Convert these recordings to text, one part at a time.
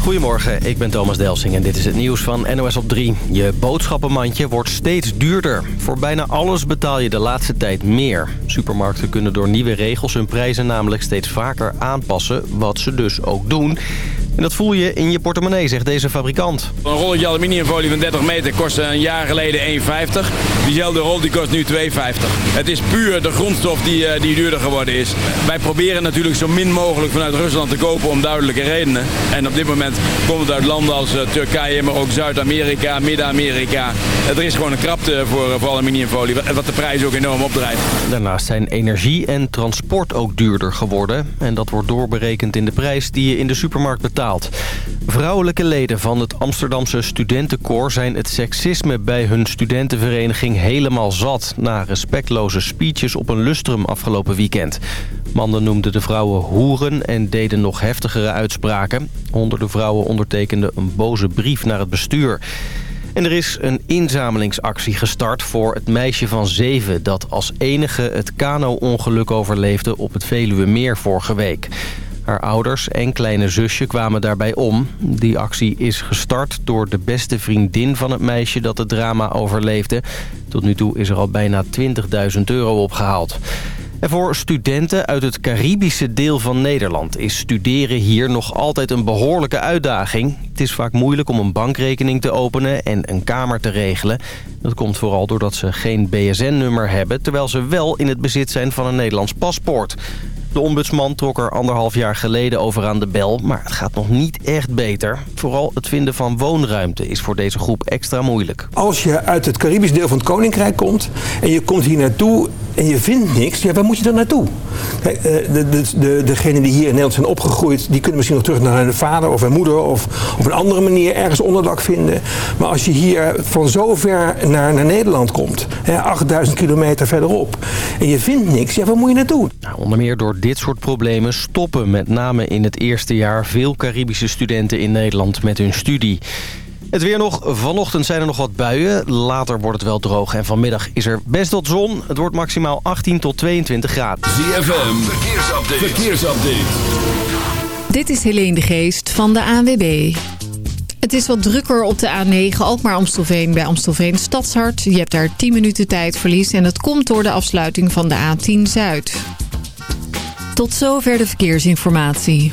Goedemorgen, ik ben Thomas Delsing en dit is het nieuws van NOS op 3. Je boodschappenmandje wordt steeds duurder. Voor bijna alles betaal je de laatste tijd meer. Supermarkten kunnen door nieuwe regels hun prijzen namelijk steeds vaker aanpassen, wat ze dus ook doen. En dat voel je in je portemonnee, zegt deze fabrikant. Een rolletje aluminiumfolie van 30 meter kostte een jaar geleden 1,50. Diezelfde rol die kost nu 2,50. Het is puur de grondstof die, eh, die duurder geworden is. Wij proberen natuurlijk zo min mogelijk vanuit Rusland te kopen om duidelijke redenen. En op dit moment komt het uit landen als eh, Turkije, maar ook Zuid-Amerika, Midden-Amerika. Er is gewoon een krapte voor, voor aluminiumfolie, wat de prijs ook enorm opdrijft. Daarnaast zijn energie en transport ook duurder geworden. En dat wordt doorberekend in de prijs die je in de supermarkt betaalt. Vrouwelijke leden van het Amsterdamse studentenkoor zijn het seksisme bij hun studentenvereniging helemaal zat... na respectloze speeches op een lustrum afgelopen weekend. Mannen noemden de vrouwen hoeren en deden nog heftigere uitspraken. Honderden vrouwen ondertekenden een boze brief naar het bestuur. En er is een inzamelingsactie gestart voor het meisje van zeven... dat als enige het kano-ongeluk overleefde op het Veluwe vorige week. Haar ouders en kleine zusje kwamen daarbij om. Die actie is gestart door de beste vriendin van het meisje dat het drama overleefde. Tot nu toe is er al bijna 20.000 euro opgehaald. En voor studenten uit het Caribische deel van Nederland is studeren hier nog altijd een behoorlijke uitdaging. Het is vaak moeilijk om een bankrekening te openen en een kamer te regelen. Dat komt vooral doordat ze geen BSN-nummer hebben, terwijl ze wel in het bezit zijn van een Nederlands paspoort. De ombudsman trok er anderhalf jaar geleden over aan de bel, maar het gaat nog niet echt beter. Vooral het vinden van woonruimte is voor deze groep extra moeilijk. Als je uit het Caribisch deel van het Koninkrijk komt en je komt hier naartoe en je vindt niks, ja, waar moet je dan naartoe? Kijk, eh, de, de, de, degenen die hier in Nederland zijn opgegroeid, die kunnen misschien nog terug naar hun vader of hun moeder of op een andere manier ergens onderdak vinden. Maar als je hier van zo ver naar, naar Nederland komt, hè, 8000 kilometer verderop, en je vindt niks, ja, waar moet je naartoe? Nou, onder meer door dit soort problemen stoppen met name in het eerste jaar veel Caribische studenten in Nederland met hun studie. Het weer nog. Vanochtend zijn er nog wat buien. Later wordt het wel droog en vanmiddag is er best wat zon. Het wordt maximaal 18 tot 22 graden. ZFM, verkeersupdate. verkeersupdate. Dit is Helene de Geest van de ANWB. Het is wat drukker op de A9 Alkmaar-Amstelveen bij Amstelveen Stadshart. Je hebt daar 10 minuten tijdverlies en het komt door de afsluiting van de A10 Zuid. Tot zover de verkeersinformatie.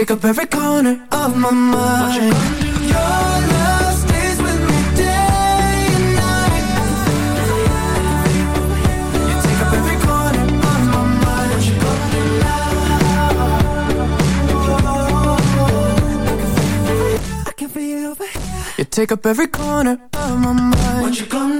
take up every corner of my mind. Your love stays with me day and night. You take up every corner of my mind. What you gonna do? I can feel over here. You take up every corner of my mind. What you gonna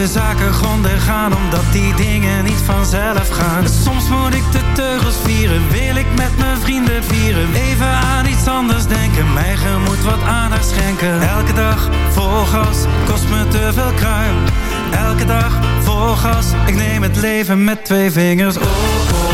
De zaken grondig aan, omdat die dingen niet vanzelf gaan. Soms moet ik de teugels vieren, wil ik met mijn vrienden vieren. Even aan iets anders denken, mijn gemoed wat aandacht schenken. Elke dag vol gas, kost me te veel kruim. Elke dag vol gas, ik neem het leven met twee vingers. Oh, oh,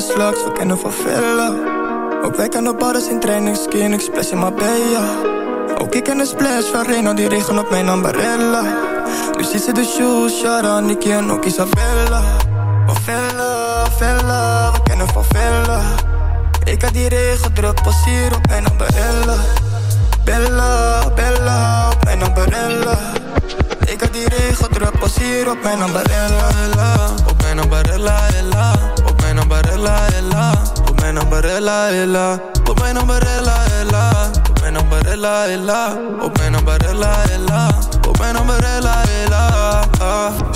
Stoppen, we kennen van villa. Ook wij kennen badders in training, skin, ik splash in Marbella. Ook ik ken splash van Reno, die regen op mijn ambarella. Nu ziet ze de shoes, Shara, Nicky en ook Isabella. Van villa, villa, we kennen van villa. Ik had die regen druk, pas hier op mijn ambarella. Bella, Bella, op mijn ambarella. Ik had die regen druk, pas hier op mijn ambarella, ella. Op mijn ambarella, ella. Op mijn ambarella, ella, ella. Tú me nombrela, ella. Tú me nombrela, ella. Tú me nombrela, ella. Tú me nombrela, ella. Ella.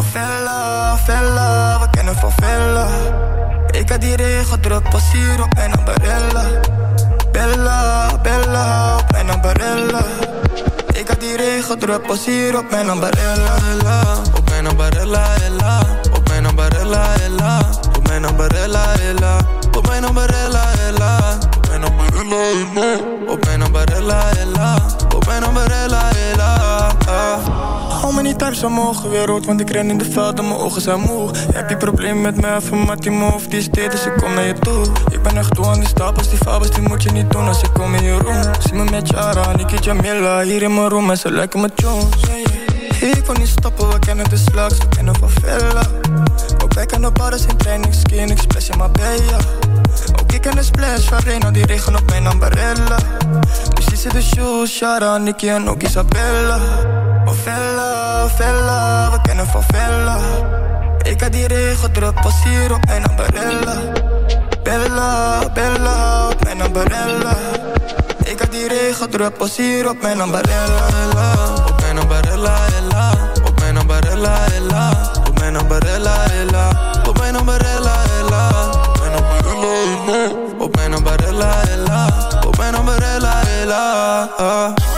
Van Vella, Vella, we kennen van Vella. Ik had die regen druk, pas hier op mijn ambarella. Bella, Bella, op mijn ambarella. Ik had die regen druk, pas hier op mijn ambarella. Ella. Op mijn ambarella, ella. Op mijn ambarella, ella. Op mijn ambarella, ella. Op mijn ambarella, ella. Op mijn ambarella, ella. Op mijn ambarella, ella. Op mijn ambarella, ella. Hou me niet thuis, aan mijn ogen weer rood, want ik ren in de veld en mijn ogen zijn moe. Heb je probleem met mij, van Mattie Move, die is dit, dus ik kom naar je toe. Ik ben echt toe aan die stapels, die fabels, die moet je niet doen als ik kom in je room. Zie me met Jara, Niki Jamila, hier in mijn room en ze lijken me Jones. Ik kon niet stoppen, we kennen de slags, we kennen van Villa. Ook wij kennen badders in training, skin, ik splash in Marbella. Ook ik ken de splash Reno, die regen op mijn ambarella. Ze de shoes, Shara, Nicky en ook Isabella. Van Villa, Villa, we kennen van Villa. Ik had die regen druk, pas hier op mijn ambarella. Bella, Bella, op mijn ambarella. Ik had die regen druk, pas hier op mijn ambarella. ella. Op mijn ambarella, ella. Op mijn ambarella, ella. Op mijn ambarella, ella. Op mijn ambarella, ella. Op mijn ambarella, ella. Op mijn ambarella, ella. Love.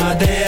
nada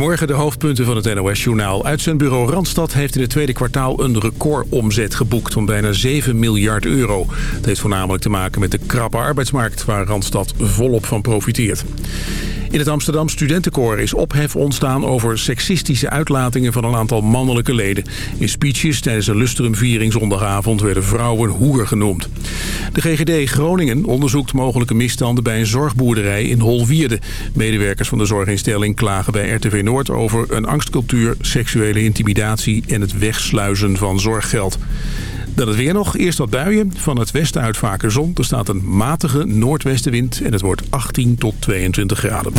Goedemorgen, de hoofdpunten van het NOS-journaal. Uitzendbureau Randstad heeft in het tweede kwartaal een recordomzet geboekt van bijna 7 miljard euro. Het heeft voornamelijk te maken met de krappe arbeidsmarkt waar Randstad volop van profiteert. In het Amsterdam Studentenkoor is ophef ontstaan over seksistische uitlatingen van een aantal mannelijke leden. In speeches tijdens een lustrumviering zondagavond werden vrouwen hoer genoemd. De GGD Groningen onderzoekt mogelijke misstanden bij een zorgboerderij in Holwierde. Medewerkers van de zorginstelling klagen bij RTV Noord over een angstcultuur, seksuele intimidatie en het wegsluizen van zorggeld. Dan het weer nog. Eerst wat buien. Van het westen uit vaker zon. Er staat een matige noordwestenwind en het wordt 18 tot 22 graden.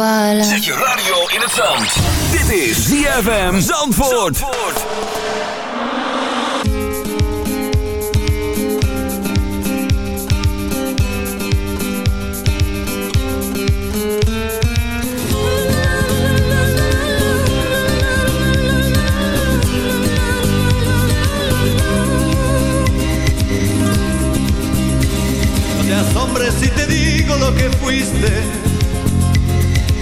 Voilà. Zet je radio in het zand. Dit is ZFM Zandvoort. No te asombres si te digo lo que fuiste.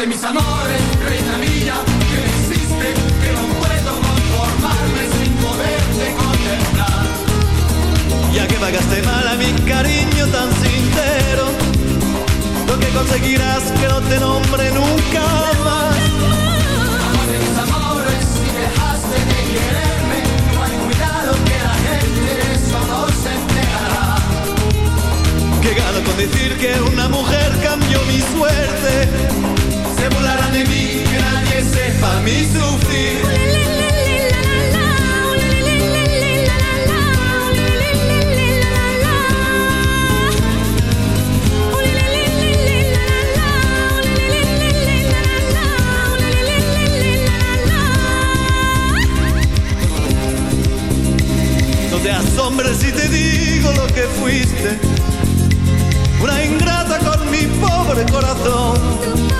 De mis amores, reina mía, que me hiciste, que no puedo conformarme sin poderte contemplar. Ya que pagaste mal a mi cariño tan sincero, lo que conseguirás que no te nombre nunca más. Amor de mis amores, si dejaste de quererme, no hay cuidado que la gente de eso no se enterará. Que gano con decir que una mujer cambió mi suerte. De que nadie sepa mi sufrir. No te asombres si te digo lo que fuiste. Una ingrata con mi pobre corazón.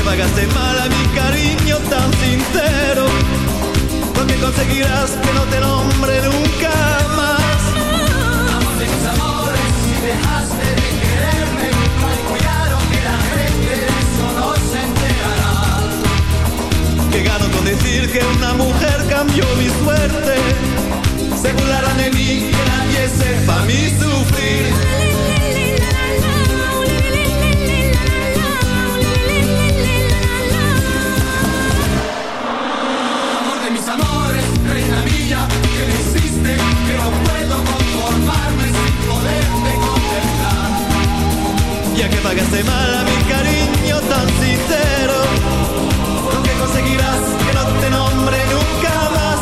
que pagaste mal a mi cariño tan sincero, lo que conseguirás que no te nombre nunca más. Amor de mis amores, si dejaste de quererme, cuidado que la gente de eso no se enterará. Que gano con decir que una mujer cambió mi suerte. Se burlarán de mí, que nadie sepa mi sufrir. ya que pagaste mal a mi cariño tan sincero. Aunque conseguirás que no te nombre nunca más.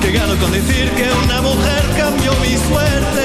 Que gano con decir que una mujer cambió mi suerte